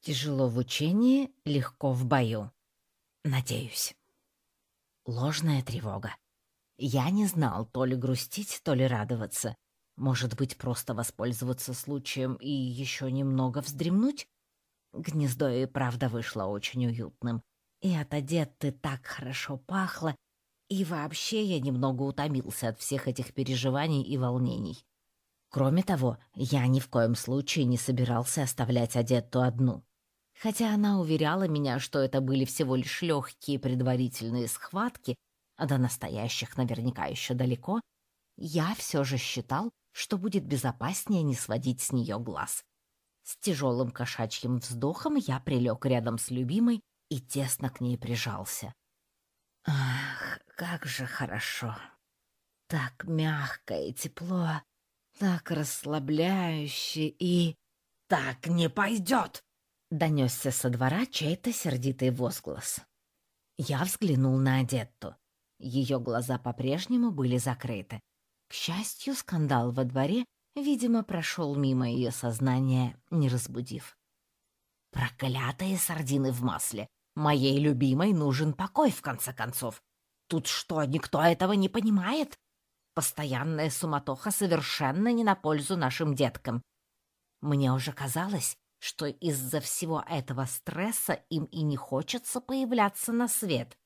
Тяжело в учении, легко в бою. Надеюсь. Ложная тревога. Я не знал то ли грустить, то ли радоваться. Может быть, просто воспользоваться случаем и еще немного вздремнуть? Гнездо и правда вышло очень уютным. И от одетты так хорошо пахло, и вообще я немного утомился от всех этих переживаний и волнений. Кроме того, я ни в коем случае не собирался оставлять Адетту одну. Хотя она уверяла меня, что это были всего лишь легкие предварительные схватки, а до настоящих наверняка еще далеко, я все же считал, что будет безопаснее не сводить с нее глаз. С тяжелым кошачьим вздохом я прилег рядом с любимой и тесно к ней прижался. Ах, как же хорошо! Так мягко и тепло, так расслабляюще и... «Так не пойдет!» — донесся со двора чей-то сердитый возглас. Я взглянул на Адетту. Ее глаза по-прежнему были закрыты. К счастью, скандал во дворе, видимо, прошел мимо ее сознания, не разбудив. «Проклятые сардины в масле! Моей любимой нужен покой, в конце концов! Тут что, никто этого не понимает? Постоянная суматоха совершенно не на пользу нашим деткам. Мне уже казалось, что из-за всего этого стресса им и не хочется появляться на свет.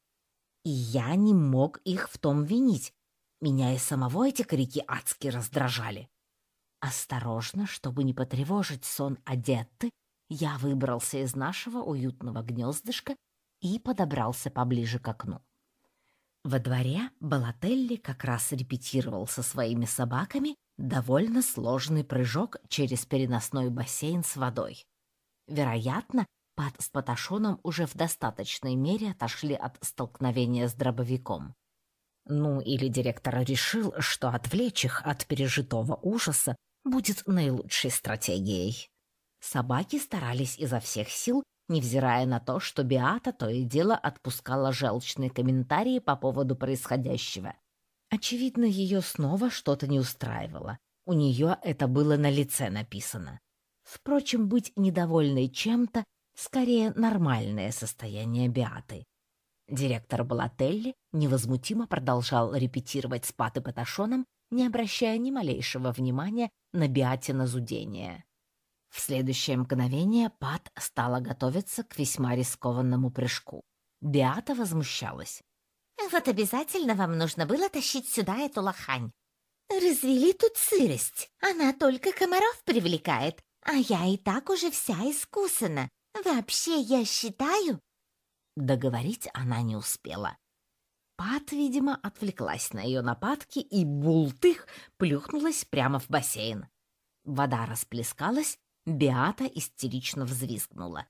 И я не мог их в том винить. Меня и самого эти крики адски раздражали. Осторожно, чтобы не потревожить сон Адетты, я выбрался из нашего уютного гнездышка и подобрался поближе к окну. Во дворе Балателли как раз репетировал со своими собаками довольно сложный прыжок через переносной бассейн с водой. Вероятно, Пат с Паташоном уже в достаточной мере отошли от столкновения с дробовиком. Ну, или директор решил, что отвлечь их от пережитого ужаса будет наилучшей стратегией. Собаки старались изо всех сил, невзирая на то, что Биата то и дело отпускала желчные комментарии по поводу происходящего. Очевидно, ее снова что-то не устраивало. У нее это было на лице написано. Впрочем, быть недовольной чем-то скорее нормальное состояние Биаты. Директор Балателли невозмутимо продолжал репетировать с Пат и Паташоном, не обращая ни малейшего внимания на Биатино зудение. В следующее мгновение Пат стала готовиться к весьма рискованному прыжку. Биата возмущалась. «Вот обязательно вам нужно было тащить сюда эту лохань. Развели тут сырость. Она только комаров привлекает, а я и так уже вся искусана. Вообще, я считаю...» Договорить она не успела. Пат, видимо, отвлеклась на ее нападки и бултых плюхнулась прямо в бассейн. Вода расплескалась, Биата истерично взвизгнула.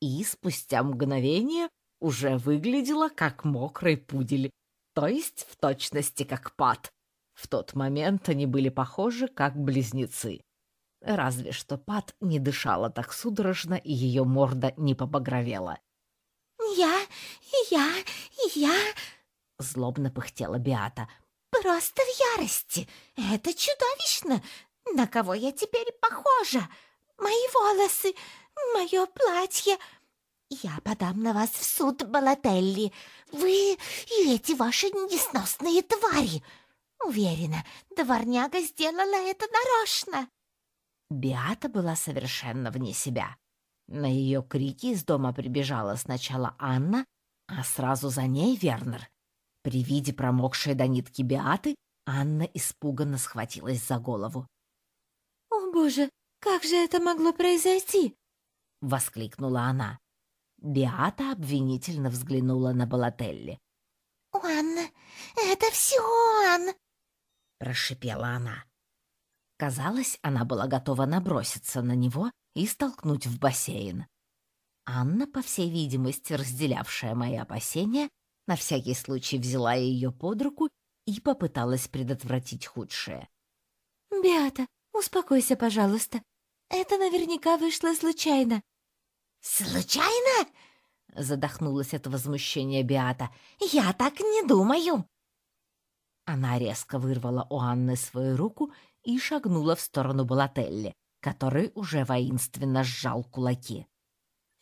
И спустя мгновение уже выглядела как мокрый пудель, то есть в точности как Пат. В тот момент они были похожи как близнецы. Разве что Пат не дышала так судорожно, и ее морда не побагровела. «Я, я, я...» — злобно пыхтела Биата. «Просто в ярости! Это чудовищно! На кого я теперь похожа? Мои волосы, мое платье...» «Я подам на вас в суд, Балателли. Вы и эти ваши несносные твари. Уверена, дворняга сделала это нарочно». Биата была совершенно вне себя. На ее крики из дома прибежала сначала Анна, а сразу за ней Вернер. При виде промокшей до нитки Биаты Анна испуганно схватилась за голову. «О, боже, как же это могло произойти?» — воскликнула она. Биата обвинительно взглянула на Балателли. «Анна, это все Анна!» — прошипела она. Казалось, она была готова наброситься на него и столкнуть в бассейн. Анна, по всей видимости, разделявшая мои опасения, на всякий случай взяла ее под руку и попыталась предотвратить худшее. «Беата, успокойся, пожалуйста. Это наверняка вышло случайно». «Случайно?» — задохнулась от возмущения Беата. «Я так не думаю». Она резко вырвала у Анны свою руку и шагнула в сторону Балателли, который уже воинственно сжал кулаки.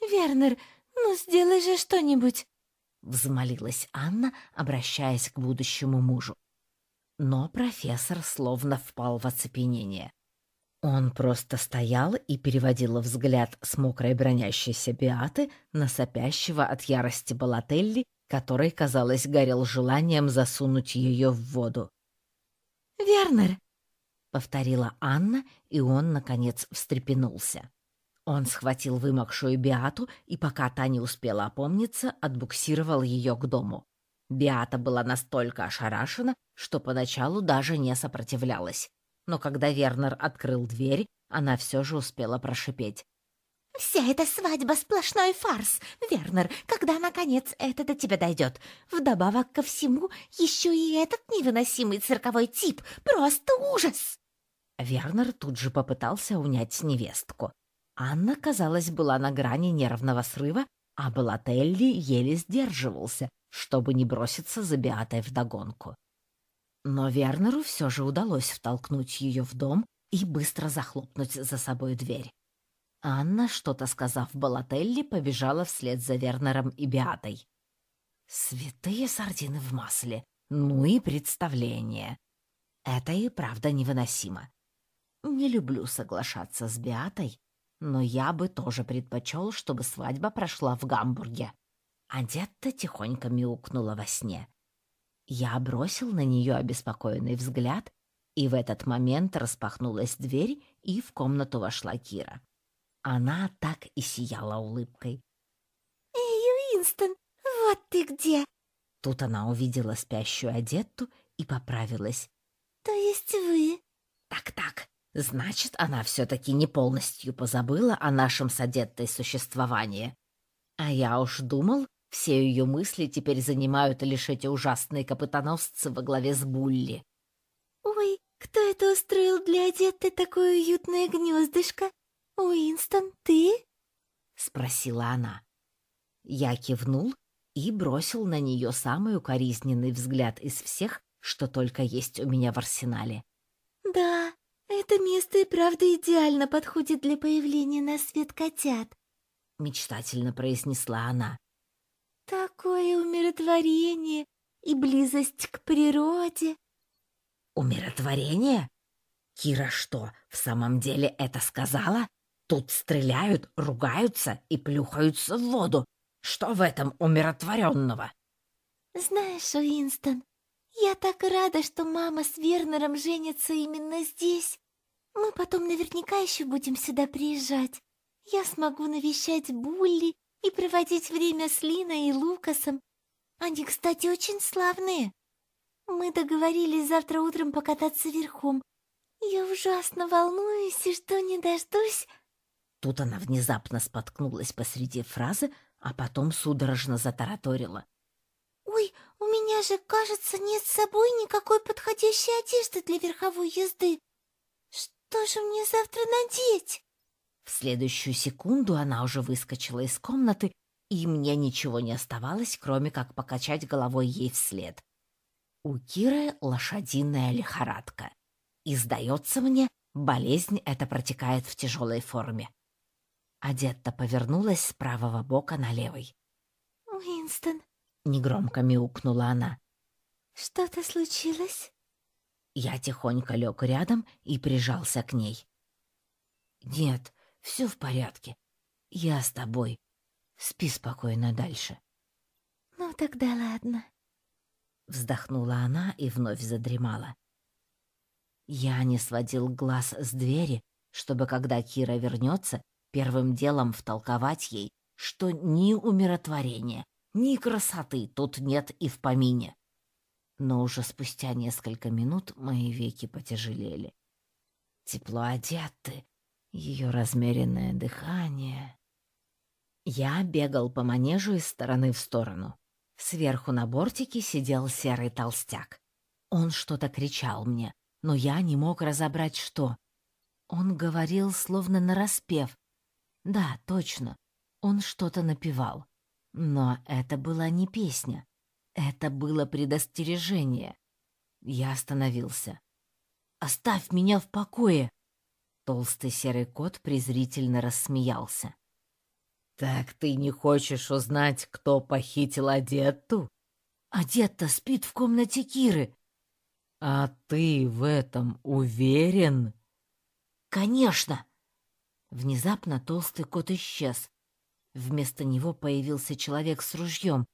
Вернер, ну сделай же что-нибудь!» Взмолилась Анна, обращаясь к будущему мужу. Но профессор словно впал в оцепенение. Он просто стоял и переводил взгляд с мокрой бронящейся Биаты на сопящего от ярости Балателли, который, казалось, горел желанием засунуть ее в воду. «Вернер!» — повторила Анна, и он, наконец, встрепенулся. Он схватил вымокшую Биату и, пока та не успела опомниться, отбуксировал ее к дому. Биата была настолько ошарашена, что поначалу даже не сопротивлялась но когда Вернер открыл дверь, она все же успела прошипеть. «Вся эта свадьба — сплошной фарс. Вернер, когда, наконец, это до тебя дойдет? Вдобавок ко всему, еще и этот невыносимый цирковой тип. Просто ужас!» Вернер тут же попытался унять невестку. Анна, казалось, была на грани нервного срыва, а Балателли еле сдерживался, чтобы не броситься за Беатой вдогонку. Но Вернеру все же удалось втолкнуть ее в дом и быстро захлопнуть за собой дверь. Анна, что-то сказав Балателли, побежала вслед за Вернером и Биатой. Святые сардины в масле. Ну и представление. Это и правда невыносимо. Не люблю соглашаться с Биатой, но я бы тоже предпочел, чтобы свадьба прошла в Гамбурге. Адетта тихонько мяукнула во сне. Я бросил на нее обеспокоенный взгляд, и в этот момент распахнулась дверь, и в комнату вошла Кира. Она так и сияла улыбкой. «Эй, Уинстон, вот ты где!» Тут она увидела спящую Адетту и поправилась. «То есть вы?» «Так-так, значит, она все-таки не полностью позабыла о нашем с Адеттой существовании. А я уж думал, все ее мысли теперь занимают лишь эти ужасные капитаносцы во главе с Булли. «Ой, кто это устроил для Одетты такое уютное гнездышко? Уинстон, ты?» — спросила она. Я кивнул и бросил на нее самый укоризненный взгляд из всех, что только есть у меня в арсенале. «Да, это место и правда идеально подходит для появления на свет котят», — мечтательно произнесла она. Такое умиротворение и близость к природе. Умиротворение? Кира что, в самом деле это сказала? Тут стреляют, ругаются и плюхаются в воду. Что в этом умиротворенного? Знаешь, Уинстон, я так рада, что мама с Вернером женятся именно здесь. Мы потом наверняка еще будем сюда приезжать. Я смогу навещать Булли и проводить время с Линой и Лукасом. Они, кстати, очень славные. Мы договорились завтра утром покататься верхом. Я ужасно волнуюсь и что не дождусь...» Тут она внезапно споткнулась посреди фразы, а потом судорожно затараторила. «Ой, у меня же, кажется, нет с собой никакой подходящей одежды для верховой езды. Что же мне завтра надеть?» В следующую секунду она уже выскочила из комнаты, и мне ничего не оставалось, кроме как покачать головой ей вслед. У Киры лошадиная лихорадка. И, сдается мне, болезнь эта протекает в тяжелой форме. Адетта повернулась с правого бока на левый. «Уинстон», — негромко мяукнула она. «Что-то случилось?» Я тихонько лег рядом и прижался к ней. «Нет, все в порядке. Я с тобой. Спи спокойно дальше. Ну тогда ладно. Вздохнула она и вновь задремала. Я не сводил глаз с двери, чтобы, когда Кира вернется, первым делом втолковать ей, что ни умиротворения, ни красоты тут нет и в помине. Но уже спустя несколько минут мои веки потяжелели. Тепло одеты, ее размеренное дыхание. Я бегал по манежу из стороны в сторону. Сверху на бортике сидел серый толстяк. Он что-то кричал мне, но я не мог разобрать, что. Он говорил, словно нараспев. Да, точно, он что-то напевал. Но это была не песня. Это было предостережение. Я остановился. «Оставь меня в покое!» Толстый серый кот презрительно рассмеялся. Так ты не хочешь узнать, кто похитил Адетту? Адетта спит в комнате Киры. А ты в этом уверен? Конечно. Внезапно толстый кот исчез. Вместо него появился человек с ружьем.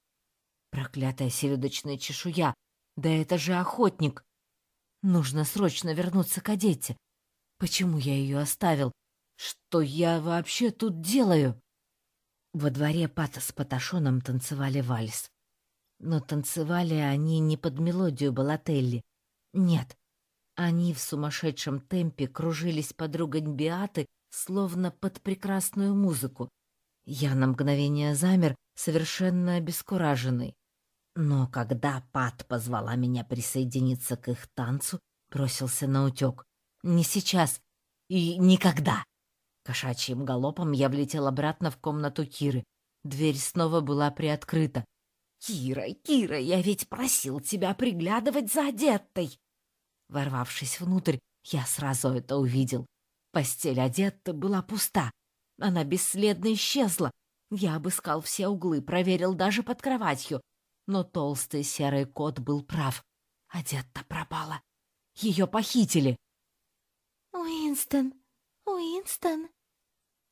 Проклятая селедочная чешуя! Да это же охотник! Нужно срочно вернуться к Одетте. Почему я ее оставил? Что я вообще тут делаю? Во дворе Пата с Паташоном танцевали вальс. Но танцевали они не под мелодию Балателли. Нет, они в сумасшедшем темпе кружились под ругань Биаты, словно под прекрасную музыку. Я на мгновение замер, совершенно обескураженный. Но когда Пат позвала меня присоединиться к их танцу, бросился на утек. Не сейчас и никогда. Кошачьим галопом я влетел обратно в комнату Киры. Дверь снова была приоткрыта. «Кира, Кира, я ведь просил тебя приглядывать за одеттой!» Ворвавшись внутрь, я сразу это увидел. Постель одетта была пуста. Она бесследно исчезла. Я обыскал все углы, проверил даже под кроватью. Но толстый серый кот был прав. Одетта пропала. Ее похитили. «Уинстон! Уинстон!»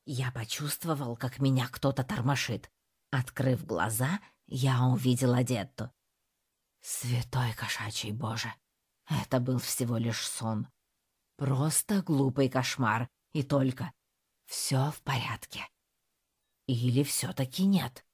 Я почувствовал, как меня кто-то тормошит. Открыв глаза, я увидел Одетту. Святой кошачий Боже! Это был всего лишь сон. Просто глупый кошмар, и только. Все в порядке. Или все-таки нет?